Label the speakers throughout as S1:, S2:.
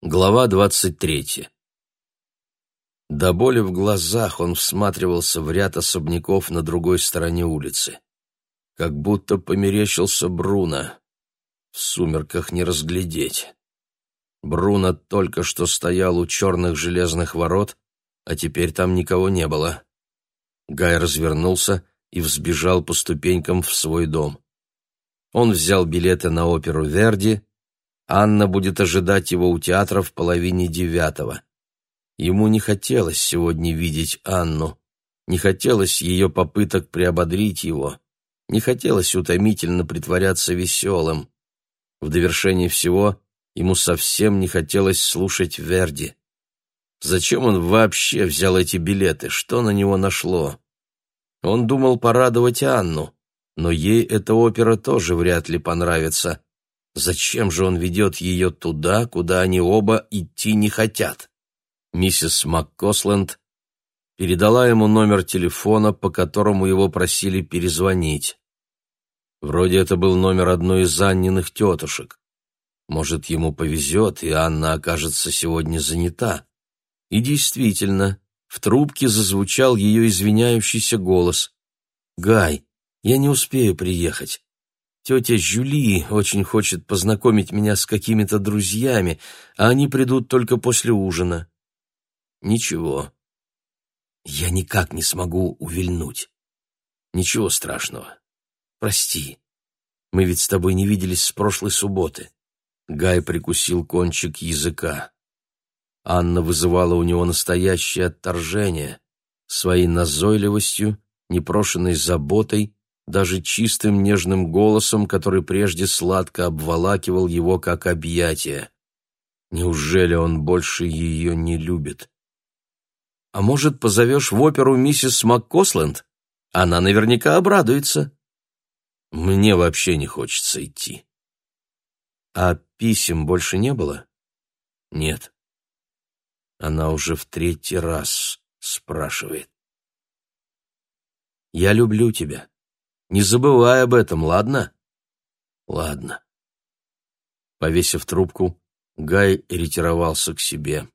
S1: Глава двадцать третья. До боли в глазах он всматривался в ряд особняков на другой стороне улицы. Как будто померещился Бруно. В сумерках не разглядеть. Бруно только что стоял у черных железных ворот, а теперь там никого не было. Гай развернулся и взбежал по ступенькам в свой дом. Он взял билеты на оперу Верди, Анна будет ожидать его у театра в половине девятого. Ему не хотелось сегодня видеть Анну, не хотелось ее попыток приободрить его, не хотелось утомительно притворяться веселым. В довершение всего ему совсем не хотелось слушать Верди. Зачем он вообще взял эти билеты? Что на него нашло? Он думал порадовать Анну, но ей эта опера тоже вряд ли понравится. Зачем же он ведет ее туда, куда они оба идти не хотят? Миссис МакКосленд передала ему номер телефона, по которому его просили перезвонить. Вроде это был номер одной из Анниных тетушек. Может, ему повезет, и Анна окажется сегодня занята. И действительно, в трубке зазвучал ее извиняющийся голос. «Гай, я не успею приехать. Тетя Жюли очень хочет познакомить меня с какими-то друзьями, а они придут только после ужина. Ничего. Я никак не смогу увильнуть. Ничего страшного. Прости. Мы ведь с тобой не виделись с прошлой субботы. Гай прикусил кончик языка. Анна вызывала у него настоящее отторжение. Своей назойливостью, непрошенной заботой даже чистым нежным голосом, который прежде сладко обволакивал его как объятие. Неужели он больше ее не любит? А может, позовешь в оперу миссис МакКосленд? Она наверняка обрадуется. Мне вообще не хочется идти. А писем больше не было? Нет. Она уже в третий раз спрашивает. Я люблю тебя. Не забывай об этом, ладно? Ладно. Повесив трубку, Гай ретировался к себе.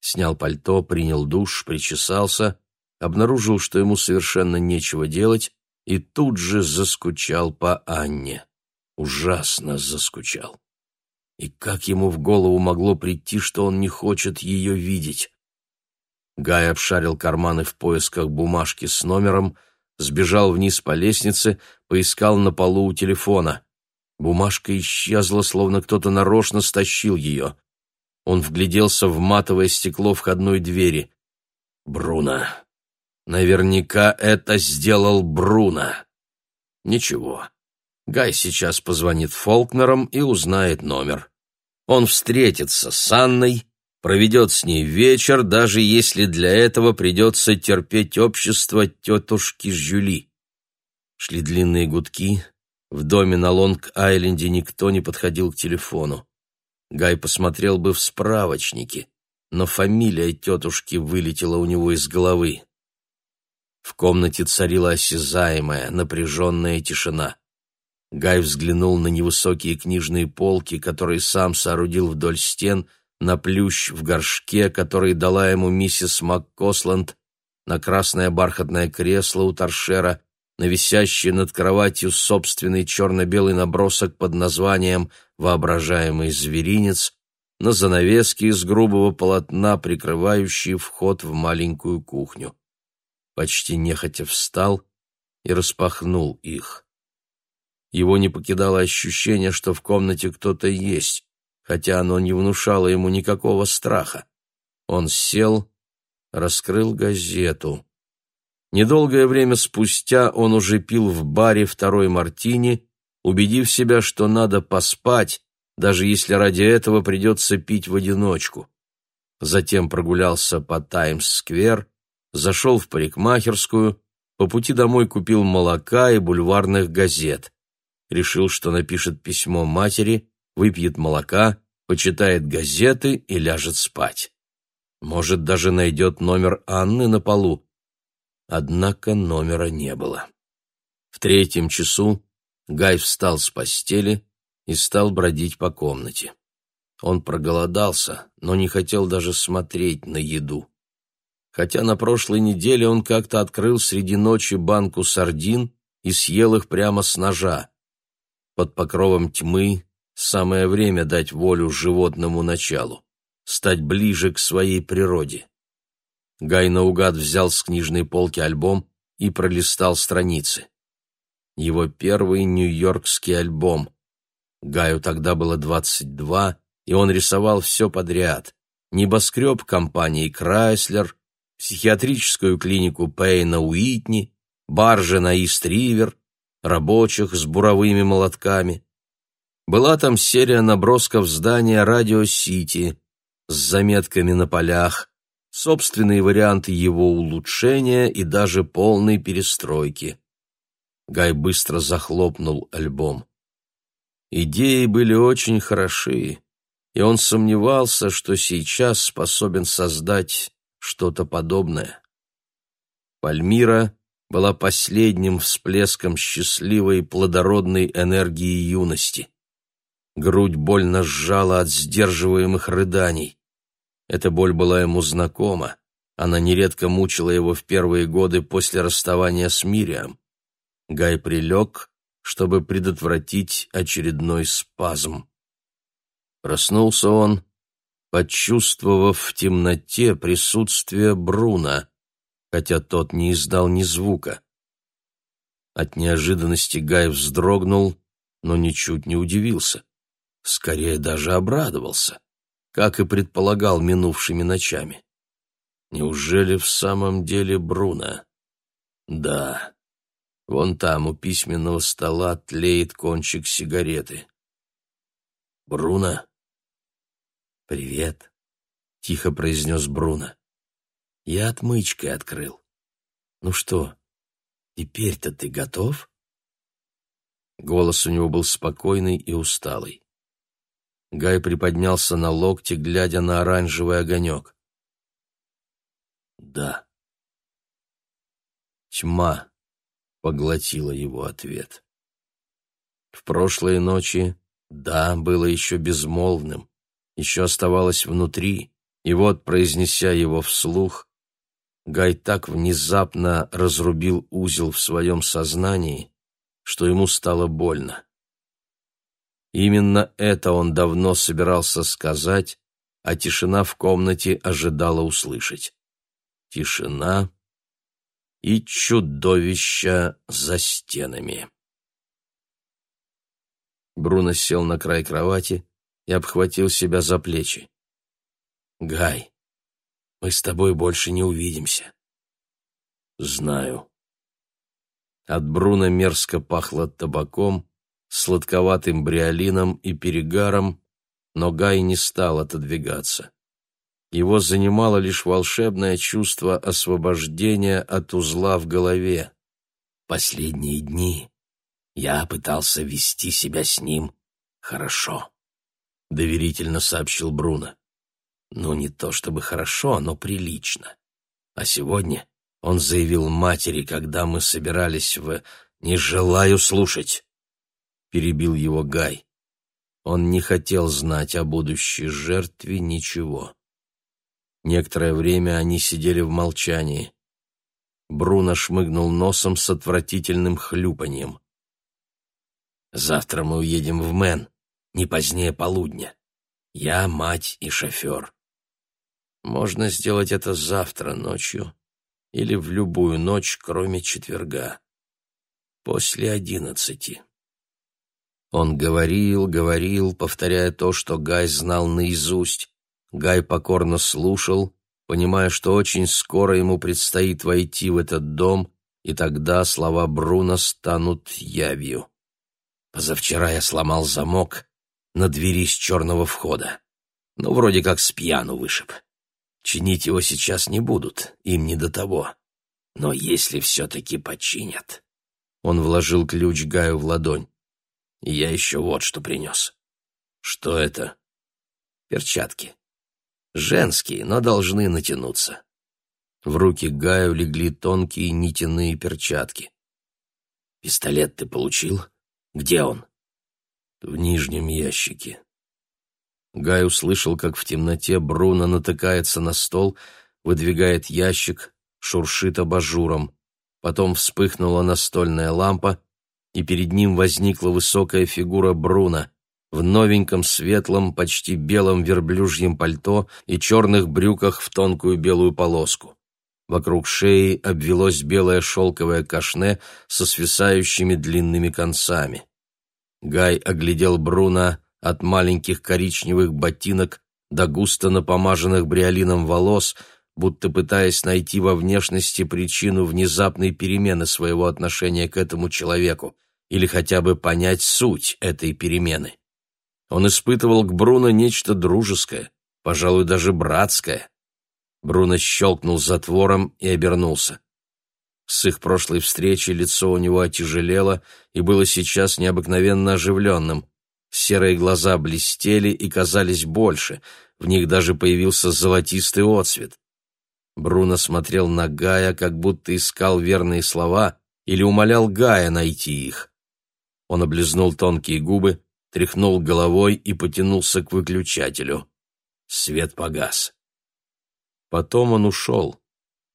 S1: Снял пальто, принял душ, причесался, обнаружил, что ему совершенно нечего делать, и тут же заскучал по Анне. Ужасно заскучал. И как ему в голову могло прийти, что он не хочет ее видеть? Гай обшарил карманы в поисках бумажки с номером, сбежал вниз по лестнице, поискал на полу у телефона. Бумажка исчезла, словно кто-то нарочно стащил ее. Он вгляделся в матовое стекло входной двери. Бруно. Наверняка это сделал Бруно. Ничего. Гай сейчас позвонит Фолкнерам и узнает номер. Он встретится с Анной, проведет с ней вечер, даже если для этого придется терпеть общество тетушки Жюли. Шли длинные гудки. В доме на Лонг-Айленде никто не подходил к телефону. Гай посмотрел бы в справочнике, но фамилия тетушки вылетела у него из головы. В комнате царила осязаемая, напряженная тишина. Гай взглянул на невысокие книжные полки, которые сам соорудил вдоль стен, на плющ в горшке, который дала ему миссис МакКосланд, на красное бархатное кресло у торшера, на висящий над кроватью собственный черно-белый набросок под названием «Воображаемый зверинец», на занавески из грубого полотна, прикрывающие вход в маленькую кухню. Почти нехотя встал и распахнул их. Его не покидало ощущение, что в комнате кто-то есть, хотя оно не внушало ему никакого страха. Он сел, раскрыл газету. Недолгое время спустя он уже пил в баре второй мартини, убедив себя, что надо поспать, даже если ради этого придется пить в одиночку. Затем прогулялся по Таймс-сквер, зашел в парикмахерскую, по пути домой купил молока и бульварных газет. Решил, что напишет письмо матери, выпьет молока, почитает газеты и ляжет спать. Может, даже найдет номер Анны на полу. Однако номера не было. В третьем часу Гай встал с постели и стал бродить по комнате. Он проголодался, но не хотел даже смотреть на еду. Хотя на прошлой неделе он как-то открыл среди ночи банку сардин и съел их прямо с ножа. Под покровом тьмы самое время дать волю животному началу, стать ближе к своей природе. Гай наугад взял с книжной полки альбом и пролистал страницы. Его первый нью-йоркский альбом. Гаю тогда было двадцать два, и он рисовал все подряд. Небоскреб компании «Крайслер», психиатрическую клинику Пейна Уитни, баржи на Ист-Ривер, рабочих с буровыми молотками. Была там серия набросков здания Радио Сити с заметками на полях, собственные варианты его улучшения и даже полной перестройки. Гай быстро захлопнул альбом. Идеи были очень хороши, и он сомневался, что сейчас способен создать что-то подобное. Пальмира была последним всплеском счастливой плодородной энергии юности. Грудь больно сжала от сдерживаемых рыданий. Эта боль была ему знакома. Она нередко мучила его в первые годы после расставания с Мириам. Гай прилег, чтобы предотвратить очередной спазм. Проснулся он, почувствовав в темноте присутствие Бруна, хотя тот не издал ни звука. От неожиданности Гай вздрогнул, но ничуть не удивился. Скорее даже обрадовался, как и предполагал минувшими ночами. Неужели в самом деле Бруно? Да. Вон там у письменного стола тлеет кончик сигареты. Бруно? Привет, тихо произнес Бруно. Я отмычкой открыл. Ну что, теперь-то ты готов? Голос у него был спокойный и усталый. Гай приподнялся на локте, глядя на оранжевый огонек. Да. Тьма поглотила его ответ. В прошлые ночи «да» было еще безмолвным, еще оставалось внутри, и вот, произнеся его вслух, Гай так внезапно разрубил узел в своем сознании, что ему стало больно. Именно это он давно собирался сказать, а тишина в комнате ожидала услышать. Тишина и чудовища за стенами. Бруно сел на край кровати и обхватил себя за плечи. «Гай, мы с тобой больше не увидимся. Знаю. От Бруна мерзко пахло табаком, сладковатым бриолином и перегаром, но Гай не стал отодвигаться. Его занимало лишь волшебное чувство освобождения от узла в голове. Последние дни я пытался вести себя с ним хорошо, — доверительно сообщил Бруно. Ну, не то чтобы хорошо, но прилично. А сегодня он заявил матери, когда мы собирались в... «Не желаю слушать!» — перебил его Гай. Он не хотел знать о будущей жертве ничего. Некоторое время они сидели в молчании. Бруно шмыгнул носом с отвратительным хлюпаньем. «Завтра мы уедем в Мэн, не позднее полудня. Я, мать и шофер. Можно сделать это завтра ночью или в любую ночь, кроме четверга. После одиннадцати. Он говорил, говорил, повторяя то, что Гай знал наизусть. Гай покорно слушал, понимая, что очень скоро ему предстоит войти в этот дом, и тогда слова Бруно станут явью. Позавчера я сломал замок на двери с черного входа. Ну, вроде как с пьяну вышиб. Чинить его сейчас не будут, им не до того. Но если все-таки починят... Он вложил ключ Гаю в ладонь. Я еще вот что принес. Что это? Перчатки. Женские, но должны натянуться. В руки Гаю легли тонкие нитяные перчатки. «Пистолет ты получил? Где он?» «В нижнем ящике». Гай услышал, как в темноте Бруно натыкается на стол, выдвигает ящик, шуршит абажуром. Потом вспыхнула настольная лампа, и перед ним возникла высокая фигура Бруно в новеньком светлом, почти белом верблюжьем пальто и черных брюках в тонкую белую полоску. Вокруг шеи обвелось белое шелковое кашне со свисающими длинными концами. Гай оглядел Бруно от маленьких коричневых ботинок до густо напомаженных бриолином волос, будто пытаясь найти во внешности причину внезапной перемены своего отношения к этому человеку или хотя бы понять суть этой перемены. Он испытывал к Бруно нечто дружеское, пожалуй, даже братское. Бруно щелкнул затвором и обернулся. С их прошлой встречи лицо у него отяжелело и было сейчас необыкновенно оживленным. Серые глаза блестели и казались больше, в них даже появился золотистый отсвет. Бруно смотрел на Гая, как будто искал верные слова или умолял Гая найти их. Он облизнул тонкие губы, тряхнул головой и потянулся к выключателю. Свет погас. Потом он ушел,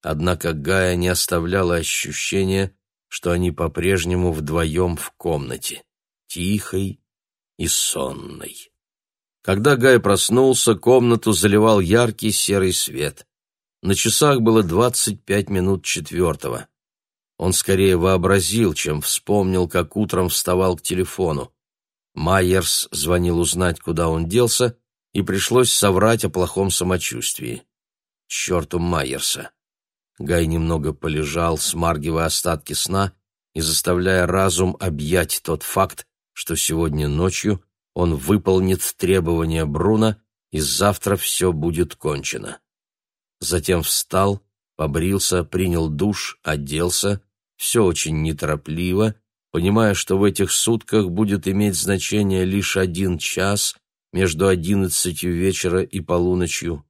S1: однако Гая не оставляло ощущения, что они по-прежнему вдвоем в комнате, тихой и сонной. Когда Гай проснулся, комнату заливал яркий серый свет. На часах было двадцать пять минут четвертого. Он скорее вообразил, чем вспомнил, как утром вставал к телефону. Майерс звонил узнать, куда он делся, и пришлось соврать о плохом самочувствии. Черту Майерса! Гай немного полежал, смаргивая остатки сна и заставляя разум объять тот факт, что сегодня ночью он выполнит требования Бруна, и завтра все будет кончено. Затем встал, побрился, принял душ, оделся, все очень неторопливо, понимая, что в этих сутках будет иметь значение лишь один час между одиннадцатью вечера и полуночью.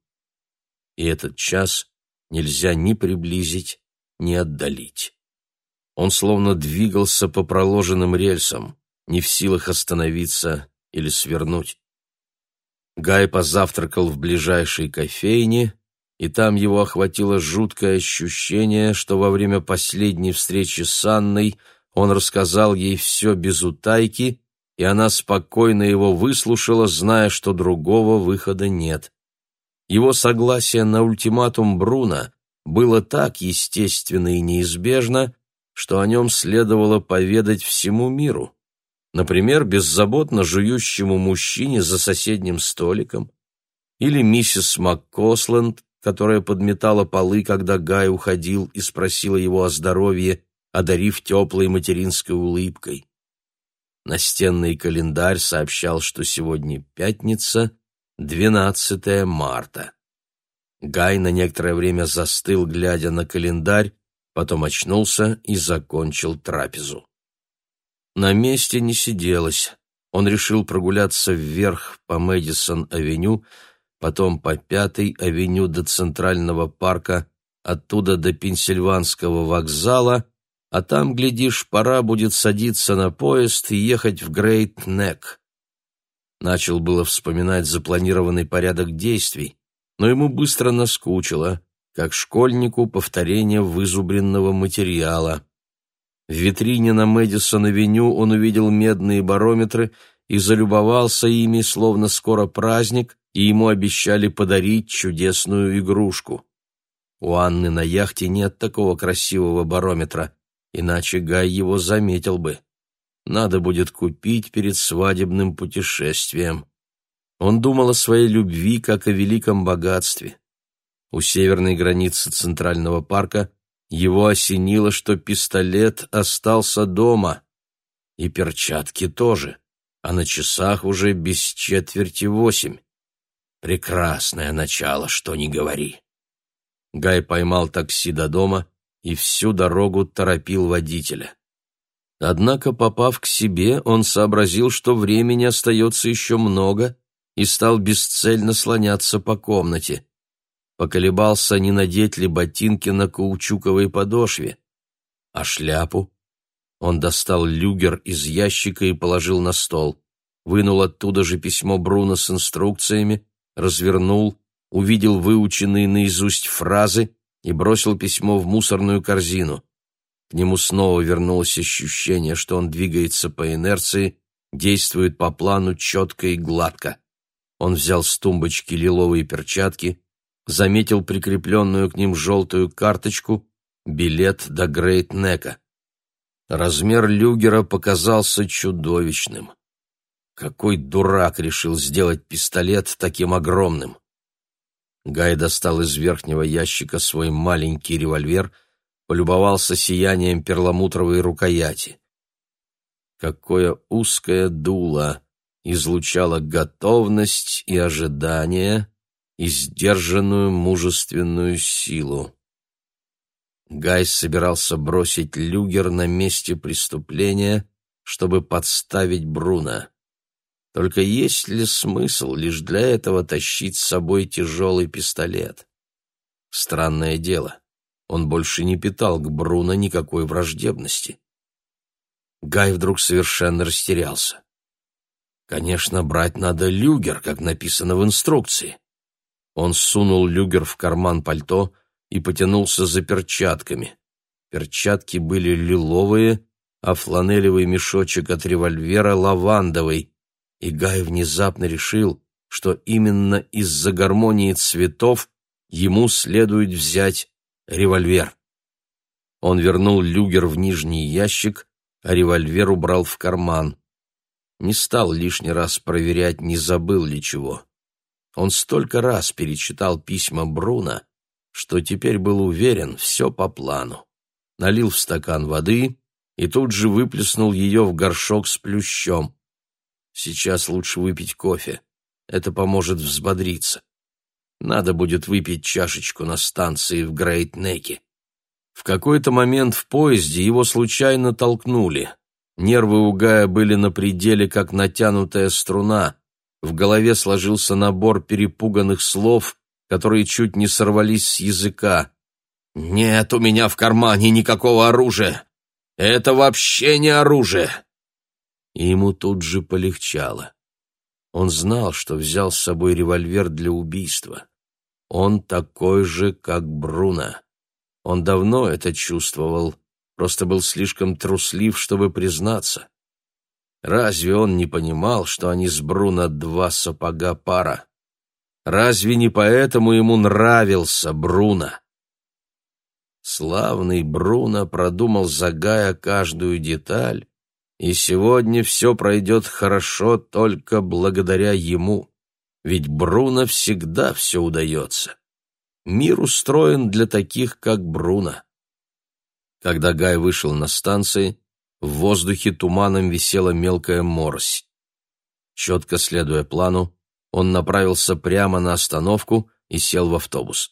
S1: И этот час нельзя ни приблизить, ни отдалить. Он словно двигался по проложенным рельсам, не в силах остановиться или свернуть. Гай позавтракал в ближайшей кофейне, и там его охватило жуткое ощущение, что во время последней встречи с Анной он рассказал ей все без утайки, и она спокойно его выслушала, зная, что другого выхода нет. Его согласие на ультиматум Бруно было так естественно и неизбежно, что о нем следовало поведать всему миру. Например, беззаботно жующему мужчине за соседним столиком, или миссис МакКосленд, которая подметала полы, когда Гай уходил и спросила его о здоровье, одарив теплой материнской улыбкой. Настенный календарь сообщал, что сегодня пятница, 12 марта. Гай на некоторое время застыл, глядя на календарь, потом очнулся и закончил трапезу. На месте не сиделось. Он решил прогуляться вверх по Мэдисон-авеню, потом по Пятой авеню до Центрального парка, оттуда до Пенсильванского вокзала, а там, глядишь, пора будет садиться на поезд и ехать в Грейт-Нек. Начал было вспоминать запланированный порядок действий, но ему быстро наскучило, как школьнику повторение вызубренного материала. В витрине на Мэдисон-авеню он увидел медные барометры и залюбовался ими, словно скоро праздник, и ему обещали подарить чудесную игрушку. У Анны на яхте нет такого красивого барометра, иначе Гай его заметил бы. Надо будет купить перед свадебным путешествием. Он думал о своей любви как о великом богатстве. У северной границы Центрального парка его осенило, что пистолет остался дома. И перчатки тоже, а на часах уже без четверти восемь. Прекрасное начало, что ни говори. Гай поймал такси до дома и всю дорогу торопил водителя. Однако, попав к себе, он сообразил, что времени остается еще много, и стал бесцельно слоняться по комнате. Поколебался, не надеть ли ботинки на каучуковой подошве. А шляпу? Он достал люгер из ящика и положил на стол. вынул оттуда же письмо Бруно с инструкциями, развернул, увидел выученные наизусть фразы и бросил письмо в мусорную корзину. К нему снова вернулось ощущение, что он двигается по инерции, действует по плану четко и гладко. Он взял с тумбочки лиловые перчатки, заметил прикрепленную к ним желтую карточку, билет до Грейт-Нека. Размер люгера показался чудовищным. Какой дурак решил сделать пистолет таким огромным? Гай достал из верхнего ящика свой маленький револьвер, полюбовался сиянием перламутровой рукояти. Какое узкое дуло излучало готовность и ожидание, и сдержанную мужественную силу. Гай собирался бросить люгер на месте преступления, чтобы подставить Бруно. Только есть ли смысл лишь для этого тащить с собой тяжелый пистолет? Странное дело, он больше не питал к Бруно никакой враждебности. Гай вдруг совершенно растерялся. Конечно, брать надо люгер, как написано в инструкции. Он сунул люгер в карман пальто и потянулся за перчатками. Перчатки были лиловые, а фланелевый мешочек от револьвера лавандовый, и Гай внезапно решил, что именно из-за гармонии цветов ему следует взять револьвер. Он вернул люгер в нижний ящик, а револьвер убрал в карман. Не стал лишний раз проверять, не забыл ли чего. Он столько раз перечитал письма Бруна, что теперь был уверен, все по плану. Налил в стакан воды и тут же выплеснул ее в горшок с плющом. Сейчас лучше выпить кофе. Это поможет взбодриться. Надо будет выпить чашечку на станции в Грейт-Неке. В какой-то момент в поезде его случайно толкнули. Нервы у Гая были на пределе, как натянутая струна. В голове сложился набор перепуганных слов, которые чуть не сорвались с языка. «Нет у меня в кармане никакого оружия! Это вообще не оружие!» И ему тут же полегчало. Он знал, что взял с собой револьвер для убийства. Он такой же, как Бруно. Он давно это чувствовал, просто был слишком труслив, чтобы признаться. Разве он не понимал, что они с Бруно два сапога пара? Разве не поэтому ему нравился Бруно? Славный Бруно продумал за Гая каждую деталь, и сегодня все пройдет хорошо только благодаря ему, ведь Бруно всегда все удается. Мир устроен для таких, как Бруно. Когда Гай вышел на станции, в воздухе туманом висела мелкая морось. Четко следуя плану, он направился прямо на остановку и сел в автобус.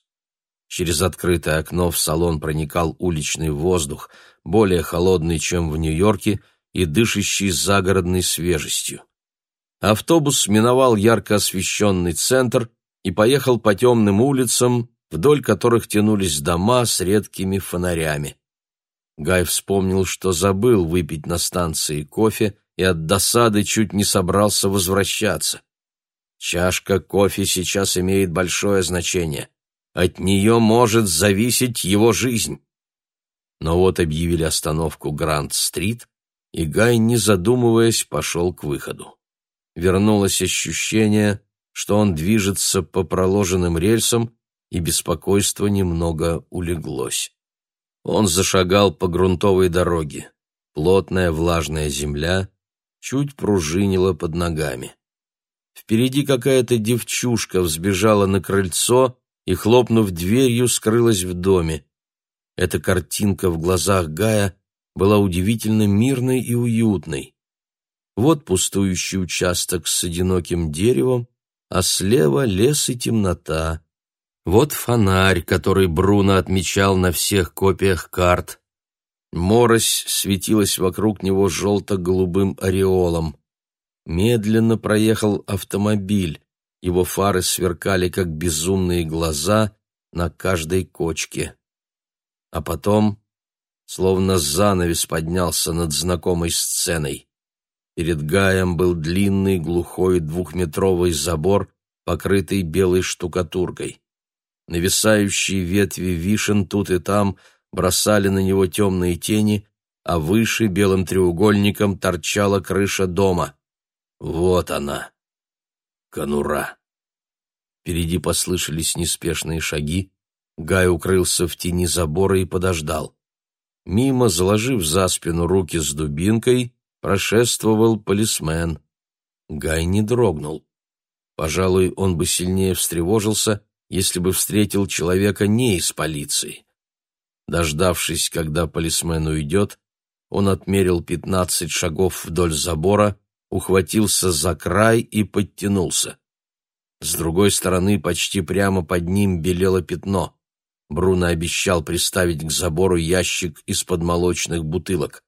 S1: Через открытое окно в салон проникал уличный воздух, более холодный, чем в Нью-Йорке, и дышащий загородной свежестью. Автобус миновал ярко освещенный центр и поехал по темным улицам, вдоль которых тянулись дома с редкими фонарями. Гай вспомнил, что забыл выпить на станции кофе и от досады чуть не собрался возвращаться. Чашка кофе сейчас имеет большое значение. От нее может зависеть его жизнь. Но вот объявили остановку Гранд-стрит, и Гай, не задумываясь, пошел к выходу. Вернулось ощущение, что он движется по проложенным рельсам, и беспокойство немного улеглось. Он зашагал по грунтовой дороге. Плотная влажная земля чуть пружинила под ногами. Впереди какая-то девчушка взбежала на крыльцо и, хлопнув дверью, скрылась в доме. Эта картинка в глазах Гая была удивительно мирной и уютной. Вот пустующий участок с одиноким деревом, а слева лес и темнота. Вот фонарь, который Бруно отмечал на всех копиях карт. Морось светилась вокруг него желто-голубым ореолом. Медленно проехал автомобиль. Его фары сверкали, как безумные глаза, на каждой кочке. А потом, словно занавес поднялся над знакомой сценой. Перед Гаем был длинный глухой двухметровый забор, покрытый белой штукатуркой. Нависающие ветви вишен тут и там бросали на него темные тени, а выше белым треугольником торчала крыша дома. Вот она, конура. Впереди послышались неспешные шаги. Гай укрылся в тени забора и подождал. Мимо, заложив за спину руки с дубинкой, прошествовал полисмен. Гай не дрогнул. Пожалуй, он бы сильнее встревожился, если бы встретил человека не из полиции. Дождавшись, когда полисмен уйдет, он отмерил пятнадцать шагов вдоль забора, ухватился за край и подтянулся. С другой стороны, почти прямо под ним белело пятно. Бруно обещал приставить к забору ящик из-под молочных бутылок.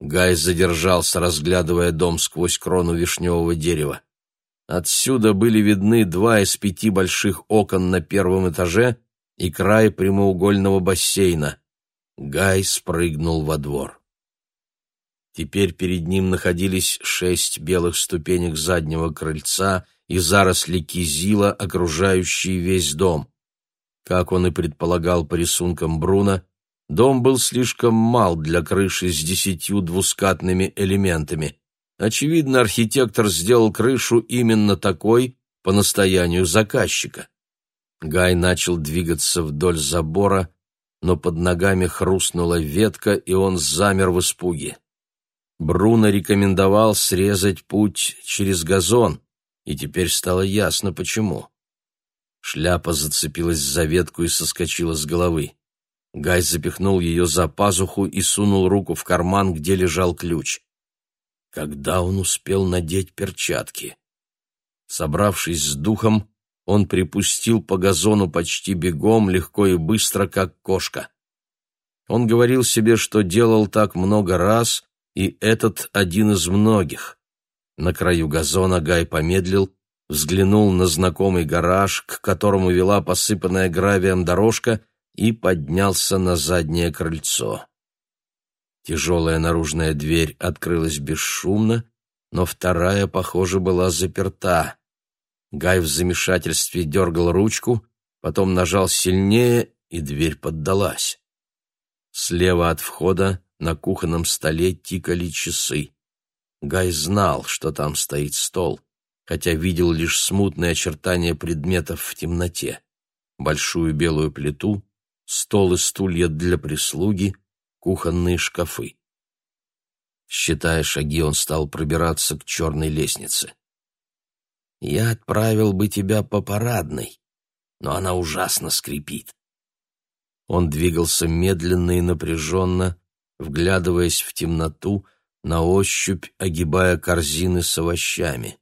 S1: Гай задержался, разглядывая дом сквозь крону вишневого дерева. Отсюда были видны два из пяти больших окон на первом этаже и край прямоугольного бассейна. Гай спрыгнул во двор. Теперь перед ним находились шесть белых ступенек заднего крыльца и заросли кизила, окружающие весь дом. Как он и предполагал по рисункам Бруно, дом был слишком мал для крыши с десятью двускатными элементами. Очевидно, архитектор сделал крышу именно такой по настоянию заказчика. Гай начал двигаться вдоль забора, но под ногами хрустнула ветка, и он замер в испуге. Бруно рекомендовал срезать путь через газон, и теперь стало ясно, почему. Шляпа зацепилась за ветку и соскочила с головы. Гай запихнул ее за пазуху и сунул руку в карман, где лежал ключ. Когда он успел надеть перчатки? Собравшись с духом, он припустил по газону почти бегом, легко и быстро, как кошка. Он говорил себе, что делал так много раз, и этот один из многих. На краю газона Гай помедлил, взглянул на знакомый гараж, к которому вела посыпанная гравием дорожка, и поднялся на заднее крыльцо. Тяжелая наружная дверь открылась бесшумно, но вторая, похоже, была заперта. Гай в замешательстве дергал ручку, потом нажал сильнее, и дверь поддалась. Слева от входа на кухонном столе тикали часы. Гай знал, что там стоит стол, хотя видел лишь смутные очертания предметов в темноте. Большую белую плиту, стол и стулья для прислуги — кухонные шкафы. Считая шаги, он стал пробираться к черной лестнице. «Я отправил бы тебя по парадной, но она ужасно скрипит». Он двигался медленно и напряженно, вглядываясь в темноту, на ощупь огибая корзины с овощами.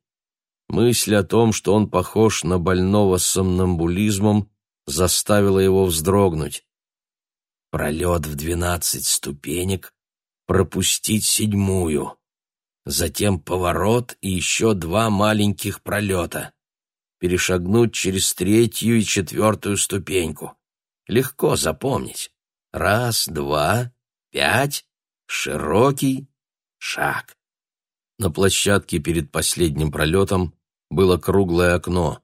S1: Мысль о том, что он похож на больного сомнамбулизмом, заставила его вздрогнуть пролет в двенадцать ступенек, пропустить седьмую, затем поворот и еще два маленьких пролета, перешагнуть через третью и четвертую ступеньку. Легко запомнить. Раз, два, пять, широкий шаг. На площадке перед последним пролетом было круглое окно.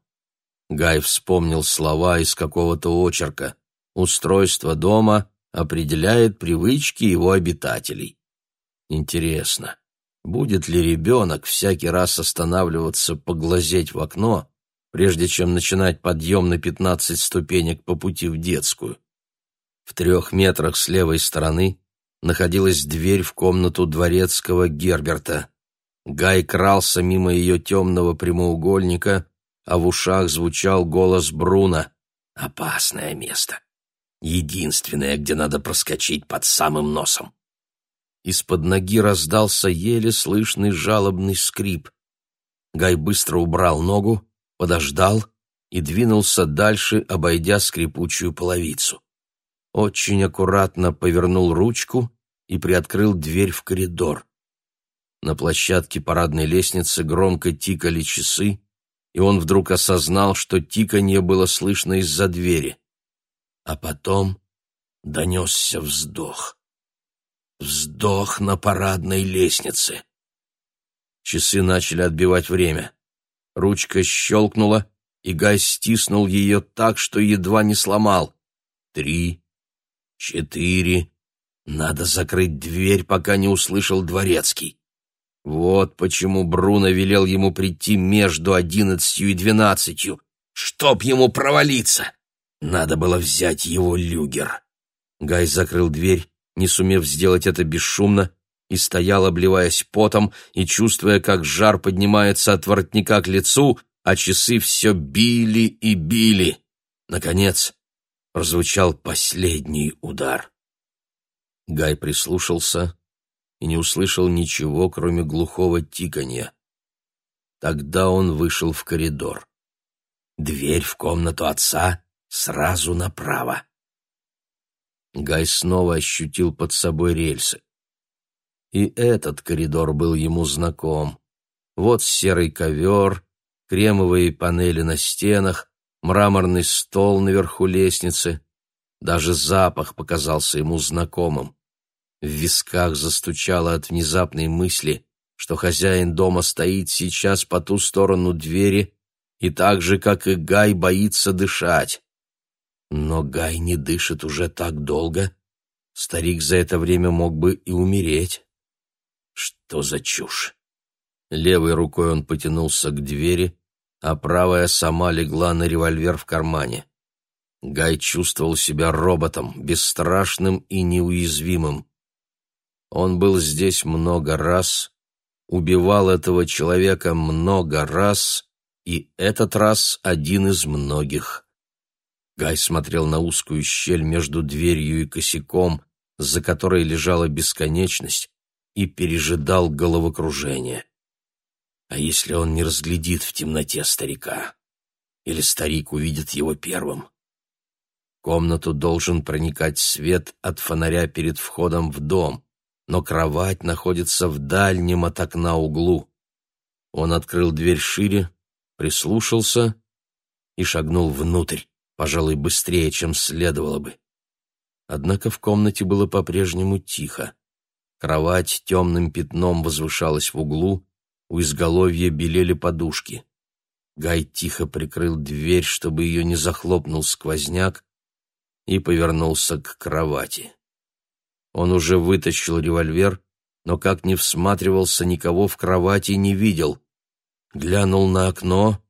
S1: Гай вспомнил слова из какого-то очерка. Устройство дома определяет привычки его обитателей. Интересно, будет ли ребенок всякий раз останавливаться поглазеть в окно, прежде чем начинать подъем на пятнадцать ступенек по пути в детскую? В трех метрах с левой стороны находилась дверь в комнату дворецкого Герберта. Гай крался мимо ее темного прямоугольника, а в ушах звучал голос Бруна. «Опасное место единственное, где надо проскочить под самым носом. Из-под ноги раздался еле слышный жалобный скрип. Гай быстро убрал ногу, подождал и двинулся дальше, обойдя скрипучую половицу. Очень аккуратно повернул ручку и приоткрыл дверь в коридор. На площадке парадной лестницы громко тикали часы, и он вдруг осознал, что тиканье было слышно из-за двери а потом донесся вздох. Вздох на парадной лестнице. Часы начали отбивать время. Ручка щелкнула, и Гай стиснул ее так, что едва не сломал. Три, четыре. Надо закрыть дверь, пока не услышал дворецкий. Вот почему Бруно велел ему прийти между одиннадцатью и двенадцатью, чтоб ему провалиться. Надо было взять его люгер. Гай закрыл дверь, не сумев сделать это бесшумно, и стоял, обливаясь потом и чувствуя, как жар поднимается от воротника к лицу, а часы все били и били. Наконец прозвучал последний удар. Гай прислушался и не услышал ничего, кроме глухого тиканья. Тогда он вышел в коридор. Дверь в комнату отца сразу направо. Гай снова ощутил под собой рельсы. И этот коридор был ему знаком. Вот серый ковер, кремовые панели на стенах, мраморный стол наверху лестницы. Даже запах показался ему знакомым. В висках застучало от внезапной мысли, что хозяин дома стоит сейчас по ту сторону двери и так же, как и Гай, боится дышать. Но Гай не дышит уже так долго. Старик за это время мог бы и умереть. Что за чушь? Левой рукой он потянулся к двери, а правая сама легла на револьвер в кармане. Гай чувствовал себя роботом, бесстрашным и неуязвимым. Он был здесь много раз, убивал этого человека много раз, и этот раз один из многих. Гай смотрел на узкую щель между дверью и косяком, за которой лежала бесконечность, и пережидал головокружение. А если он не разглядит в темноте старика? Или старик увидит его первым? Комнату должен проникать свет от фонаря перед входом в дом но кровать находится в дальнем от окна углу. Он открыл дверь шире, прислушался и шагнул внутрь, пожалуй, быстрее, чем следовало бы. Однако в комнате было по-прежнему тихо. Кровать темным пятном возвышалась в углу, у изголовья белели подушки. Гай тихо прикрыл дверь, чтобы ее не захлопнул сквозняк, и повернулся к кровати. Он уже вытащил револьвер, но как ни всматривался, никого в кровати не видел. Глянул на окно,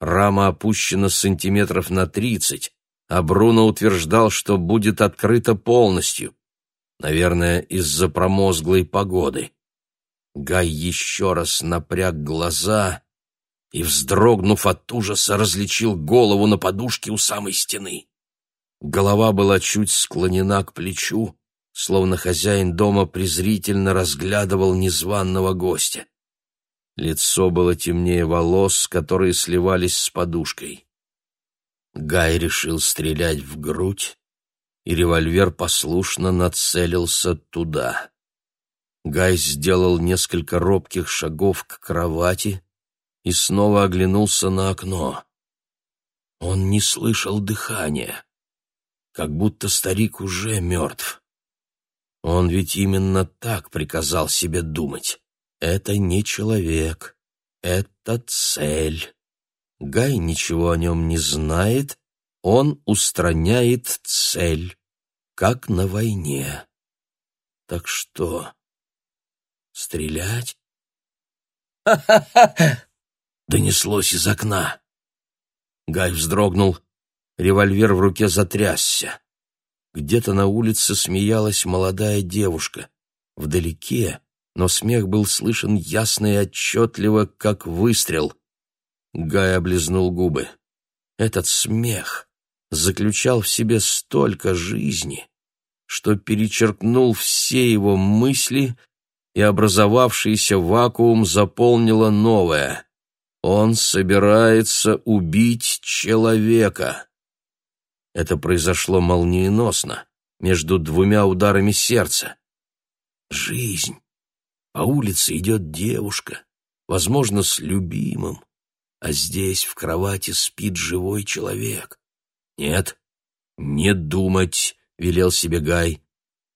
S1: рама опущена сантиметров на тридцать, а Бруно утверждал, что будет открыта полностью. Наверное, из-за промозглой погоды. Гай еще раз напряг глаза и, вздрогнув от ужаса, различил голову на подушке у самой стены. Голова была чуть склонена к плечу, словно хозяин дома презрительно разглядывал незваного гостя. Лицо было темнее волос, которые сливались с подушкой. Гай решил стрелять в грудь, и револьвер послушно нацелился туда. Гай сделал несколько робких шагов к кровати и снова оглянулся на окно. Он не слышал дыхания, как будто старик уже мертв. Он ведь именно так приказал себе думать. Это не человек, это цель. Гай ничего о нем не знает, он устраняет цель, как на войне. Так что, стрелять? «Ха-ха-ха!» — донеслось из окна. Гай вздрогнул, револьвер в руке затрясся. Где-то на улице смеялась молодая девушка. Вдалеке, но смех был слышен ясно и отчетливо, как выстрел. Гай облизнул губы. Этот смех заключал в себе столько жизни, что перечеркнул все его мысли, и образовавшийся вакуум заполнило новое. Он собирается убить человека. Это произошло молниеносно, между двумя ударами сердца. Жизнь. По улице идет девушка, возможно, с любимым, а здесь в кровати спит живой человек. Нет, не думать, — велел себе Гай.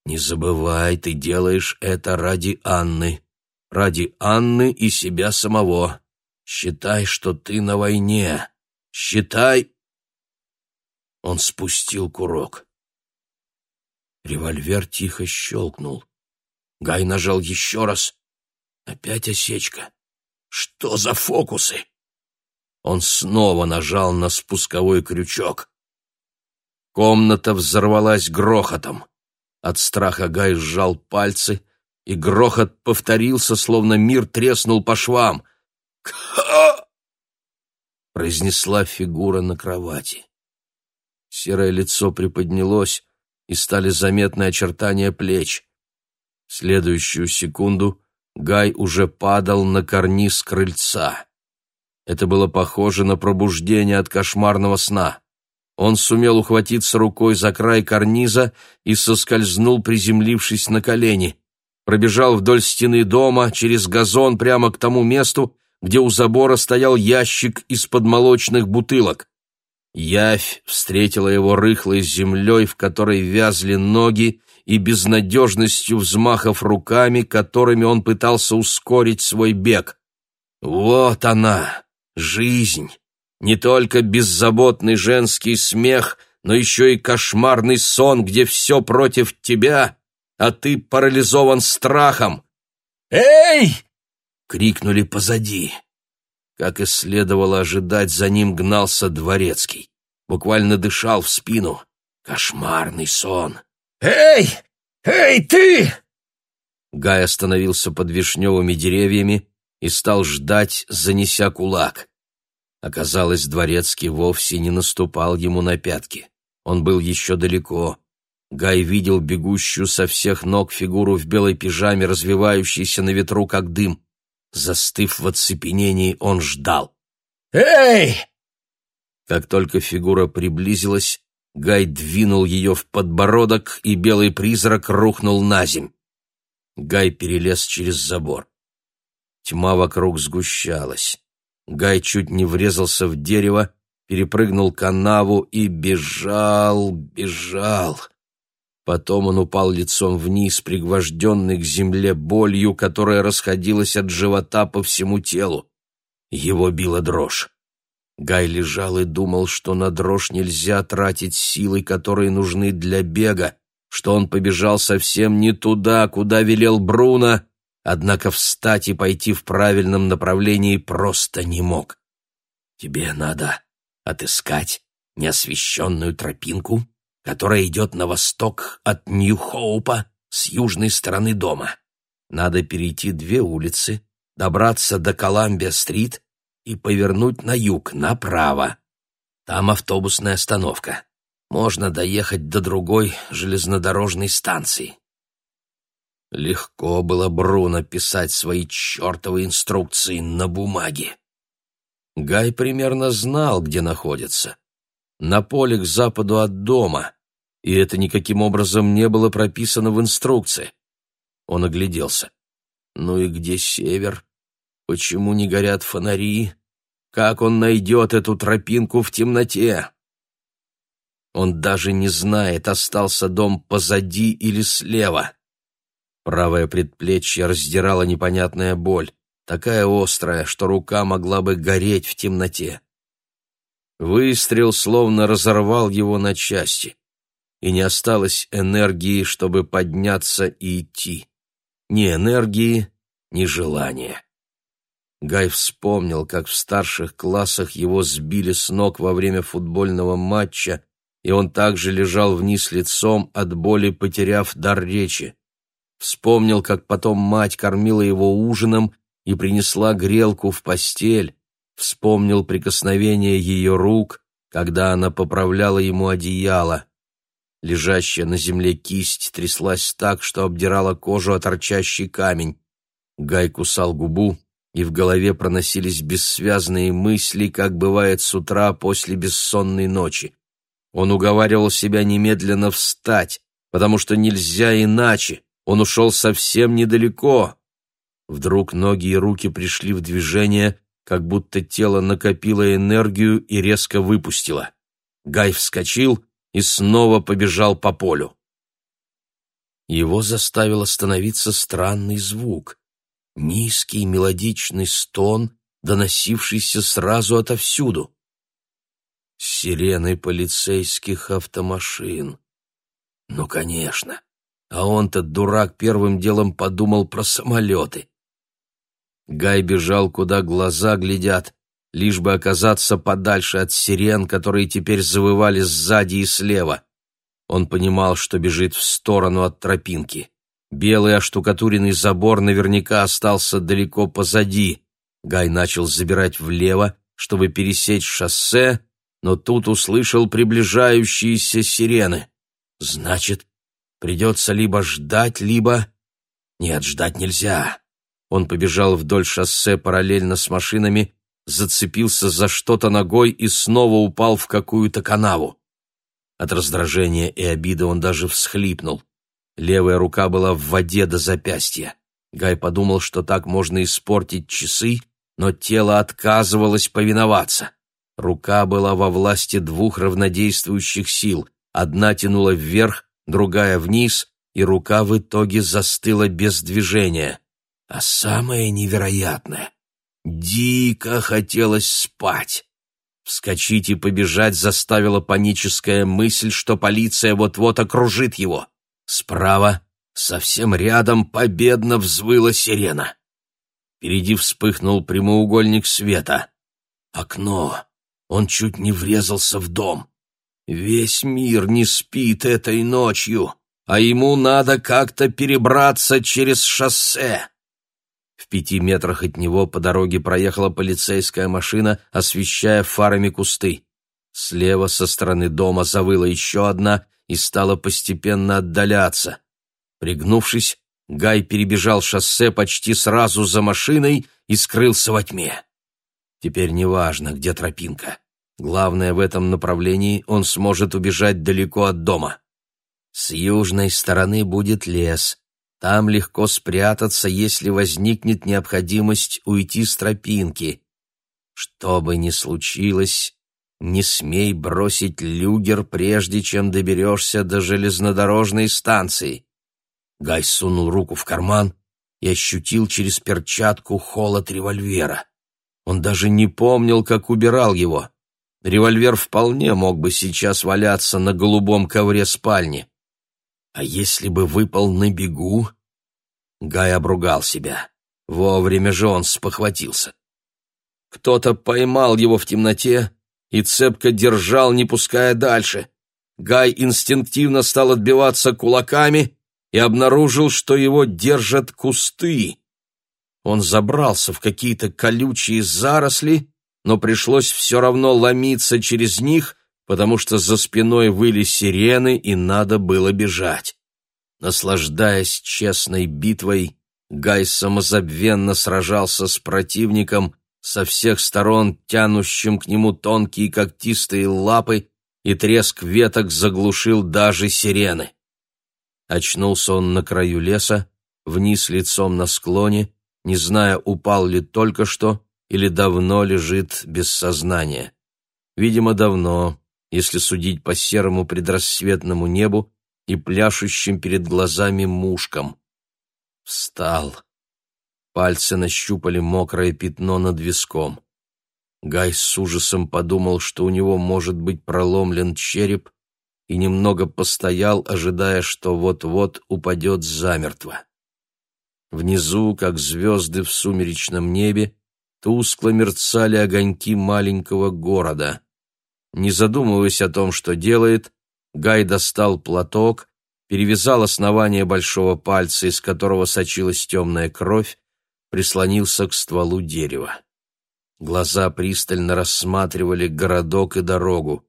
S1: Не забывай, ты делаешь это ради Анны. ради Анны и себя самого. Считай, что ты на войне. Считай...» Он спустил курок. Револьвер тихо щелкнул. Гай нажал еще раз. Опять осечка. Что за фокусы? Он снова нажал на спусковой крючок. Комната взорвалась грохотом. От страха Гай сжал пальцы, и грохот повторился, словно мир треснул по швам. «Ка!» — произнесла фигура на кровати. Серое лицо приподнялось, и стали заметны очертания плеч. В следующую секунду Гай уже падал на карниз крыльца. Это было похоже на пробуждение от кошмарного сна. Он сумел ухватиться рукой за край карниза и соскользнул, приземлившись на колени. Пробежал вдоль стены дома, через газон прямо к тому месту, где у забора стоял ящик из-под молочных бутылок. Явь встретила его рыхлой землей, в которой вязли ноги, и безнадежностью взмахов руками, которыми он пытался ускорить свой бег. Вот она, жизнь, не только беззаботный женский смех, но еще и кошмарный сон, где все против тебя, а ты парализован страхом. «Эй!» — крикнули позади. Как и следовало ожидать, за ним гнался дворецкий. Буквально дышал в спину. Кошмарный сон. «Эй! Эй, ты!» Гай остановился под вишневыми деревьями и стал ждать, занеся кулак. Оказалось, дворецкий вовсе не наступал ему на пятки. Он был еще далеко. Гай видел бегущую со всех ног фигуру в белой пижаме, развивающейся на ветру, как дым. Застыв в оцепенении, он ждал. «Эй!» Как только фигура приблизилась, Гай двинул ее в подбородок, и белый призрак рухнул на земь. Гай перелез через забор. Тьма вокруг сгущалась. Гай чуть не врезался в дерево, перепрыгнул канаву и бежал, бежал. Потом он упал лицом вниз, пригвожденный к земле болью, которая расходилась от живота по всему телу. Его била дрожь. Гай лежал и думал, что на дрожь нельзя тратить силы, которые нужны для бега, что он побежал совсем не туда, куда велел Бруно, однако встать и пойти в правильном направлении просто не мог. «Тебе надо отыскать неосвещенную тропинку которая идет на восток от Нью-Хоупа с южной стороны дома. Надо перейти две улицы, добраться до Коламбия-стрит и повернуть на юг, направо. Там автобусная остановка. Можно доехать до другой железнодорожной станции. Легко было Бруно писать свои чертовы инструкции на бумаге. Гай примерно знал, где находится. На поле к западу от дома, и это никаким образом не было прописано в инструкции. Он огляделся. Ну и где север? Почему не горят фонари? Как он найдет эту тропинку в темноте? Он даже не знает, остался дом позади или слева. Правое предплечье раздирала непонятная боль, такая острая, что рука могла бы гореть в темноте. Выстрел словно разорвал его на части и не осталось энергии, чтобы подняться и идти. Ни энергии, ни желания. Гай вспомнил, как в старших классах его сбили с ног во время футбольного матча, и он также лежал вниз лицом, от боли потеряв дар речи. Вспомнил, как потом мать кормила его ужином и принесла грелку в постель. Вспомнил прикосновение ее рук, когда она поправляла ему одеяло. Лежащая на земле кисть тряслась так, что обдирала кожу о торчащий камень. Гай кусал губу, и в голове проносились бессвязные мысли, как бывает с утра после бессонной ночи. Он уговаривал себя немедленно встать, потому что нельзя иначе, он ушел совсем недалеко. Вдруг ноги и руки пришли в движение, как будто тело накопило энергию и резко выпустило. Гай вскочил и снова побежал по полю. Его заставил остановиться странный звук. Низкий мелодичный стон, доносившийся сразу отовсюду. Сирены полицейских автомашин. Ну, конечно. А он-то, дурак, первым делом подумал про самолеты. Гай бежал, куда глаза глядят, лишь бы оказаться подальше от сирен, которые теперь завывали сзади и слева. Он понимал, что бежит в сторону от тропинки. Белый оштукатуренный забор наверняка остался далеко позади. Гай начал забирать влево, чтобы пересечь шоссе, но тут услышал приближающиеся сирены. Значит, придется либо ждать, либо... Нет, ждать нельзя. Он побежал вдоль шоссе параллельно с машинами, зацепился за что-то ногой и снова упал в какую-то канаву. От раздражения и обиды он даже всхлипнул. Левая рука была в воде до запястья. Гай подумал, что так можно испортить часы, но тело отказывалось повиноваться. Рука была во власти двух равнодействующих сил. Одна тянула вверх, другая вниз, и рука в итоге застыла без движения. А самое невероятное — дико хотелось спать. Вскочить и побежать заставила паническая мысль, что полиция вот-вот окружит его. Справа, совсем рядом, победно взвыла сирена. Впереди вспыхнул прямоугольник света. Окно. Он чуть не врезался в дом. Весь мир не спит этой ночью, а ему надо как-то перебраться через шоссе. В пяти метрах от него по дороге проехала полицейская машина, освещая фарами кусты. Слева со стороны дома завыла еще одна и стала постепенно отдаляться. Пригнувшись, Гай перебежал шоссе почти сразу за машиной и скрылся во тьме. Теперь неважно, где тропинка. Главное, в этом направлении он сможет убежать далеко от дома. С южной стороны будет лес, там легко спрятаться, если возникнет необходимость уйти с тропинки. Что бы ни случилось, не смей бросить люгер, прежде чем доберешься до железнодорожной станции. Гай сунул руку в карман и ощутил через перчатку холод револьвера. Он даже не помнил, как убирал его. Револьвер вполне мог бы сейчас валяться на голубом ковре спальни. А если бы выпал на бегу? Гай обругал себя. Вовремя же он спохватился. Кто-то поймал его в темноте и цепко держал, не пуская дальше. Гай инстинктивно стал отбиваться кулаками и обнаружил, что его держат кусты. Он забрался в какие-то колючие заросли, но пришлось все равно ломиться через них, потому что за спиной выли сирены, и надо было бежать. Наслаждаясь честной битвой, Гай самозабвенно сражался с противником, со всех сторон тянущим к нему тонкие когтистые лапы, и треск веток заглушил даже сирены. Очнулся он на краю леса, вниз лицом на склоне, не зная, упал ли только что или давно лежит без сознания. Видимо, давно, если судить по серому предрассветному небу и пляшущим перед глазами мушкам. Встал. Пальцы нащупали мокрое пятно над виском. Гай с ужасом подумал, что у него может быть проломлен череп, и немного постоял, ожидая, что вот-вот упадет замертво. Внизу, как звезды в сумеречном небе, тускло мерцали огоньки маленького города. Не задумываясь о том, что делает, Гай достал платок, перевязал основание большого пальца, из которого сочилась темная кровь, прислонился к стволу дерева. Глаза пристально рассматривали городок и дорогу.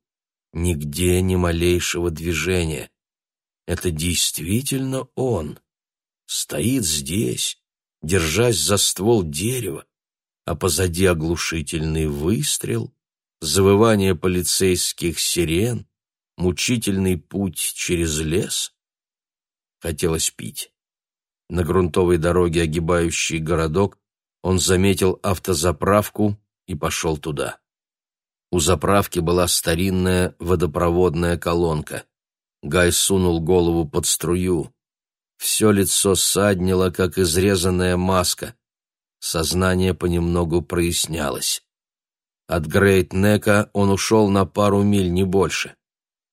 S1: Нигде ни малейшего движения. Это действительно он. Стоит здесь, держась за ствол дерева, а позади оглушительный выстрел, завывание полицейских сирен, мучительный путь через лес. Хотелось пить. На грунтовой дороге, огибающей городок, он заметил автозаправку и пошел туда. У заправки была старинная водопроводная колонка. Гай сунул голову под струю. Все лицо саднило, как изрезанная маска. Сознание понемногу прояснялось. От Грейт-Нека он ушел на пару миль, не больше.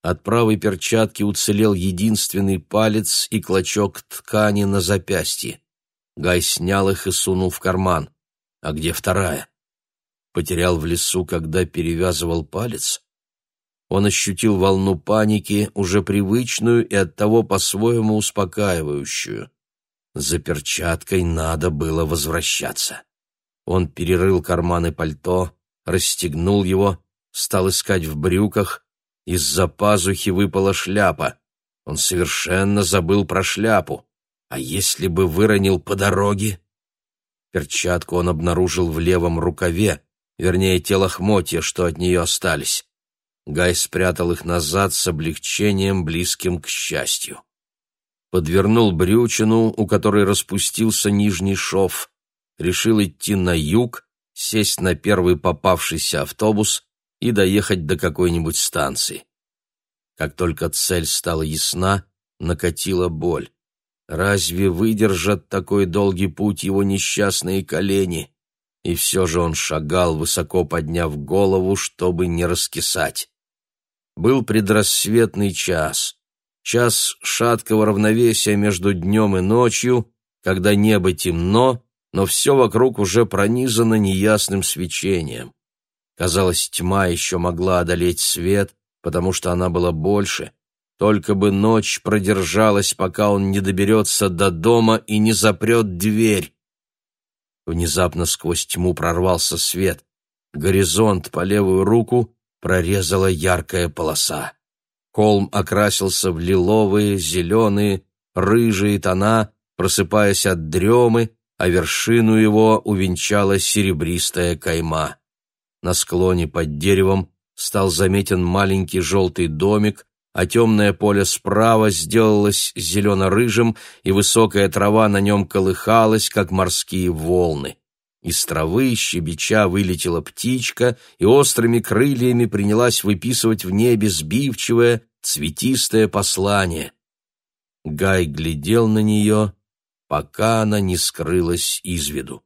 S1: От правой перчатки уцелел единственный палец и клочок ткани на запястье. Гай снял их и сунул в карман. А где вторая? Потерял в лесу, когда перевязывал палец? Он ощутил волну паники, уже привычную и оттого по-своему успокаивающую. За перчаткой надо было возвращаться. Он перерыл карманы пальто, расстегнул его, стал искать в брюках. Из-за пазухи выпала шляпа. Он совершенно забыл про шляпу. А если бы выронил по дороге? Перчатку он обнаружил в левом рукаве, вернее, те лохмотья, что от нее остались. Гай спрятал их назад с облегчением, близким к счастью. Подвернул брючину, у которой распустился нижний шов. Решил идти на юг, сесть на первый попавшийся автобус и доехать до какой-нибудь станции. Как только цель стала ясна, накатила боль. Разве выдержат такой долгий путь его несчастные колени? И все же он шагал, высоко подняв голову, чтобы не раскисать. Был предрассветный час, час шаткого равновесия между днем и ночью, когда небо темно, но все вокруг уже пронизано неясным свечением. Казалось, тьма еще могла одолеть свет, потому что она была больше. Только бы ночь продержалась, пока он не доберется до дома и не запрет дверь. Внезапно сквозь тьму прорвался свет. Горизонт по левую руку прорезала яркая полоса. Холм окрасился в лиловые, зеленые, рыжие тона, просыпаясь от дремы, а вершину его увенчала серебристая кайма. На склоне под деревом стал заметен маленький желтый домик, а темное поле справа сделалось зелено-рыжим, и высокая трава на нем колыхалась, как морские волны. Из травы щебеча вылетела птичка и острыми крыльями принялась выписывать в небе сбивчивое, цветистое послание. Гай глядел на нее, пока она не скрылась из виду.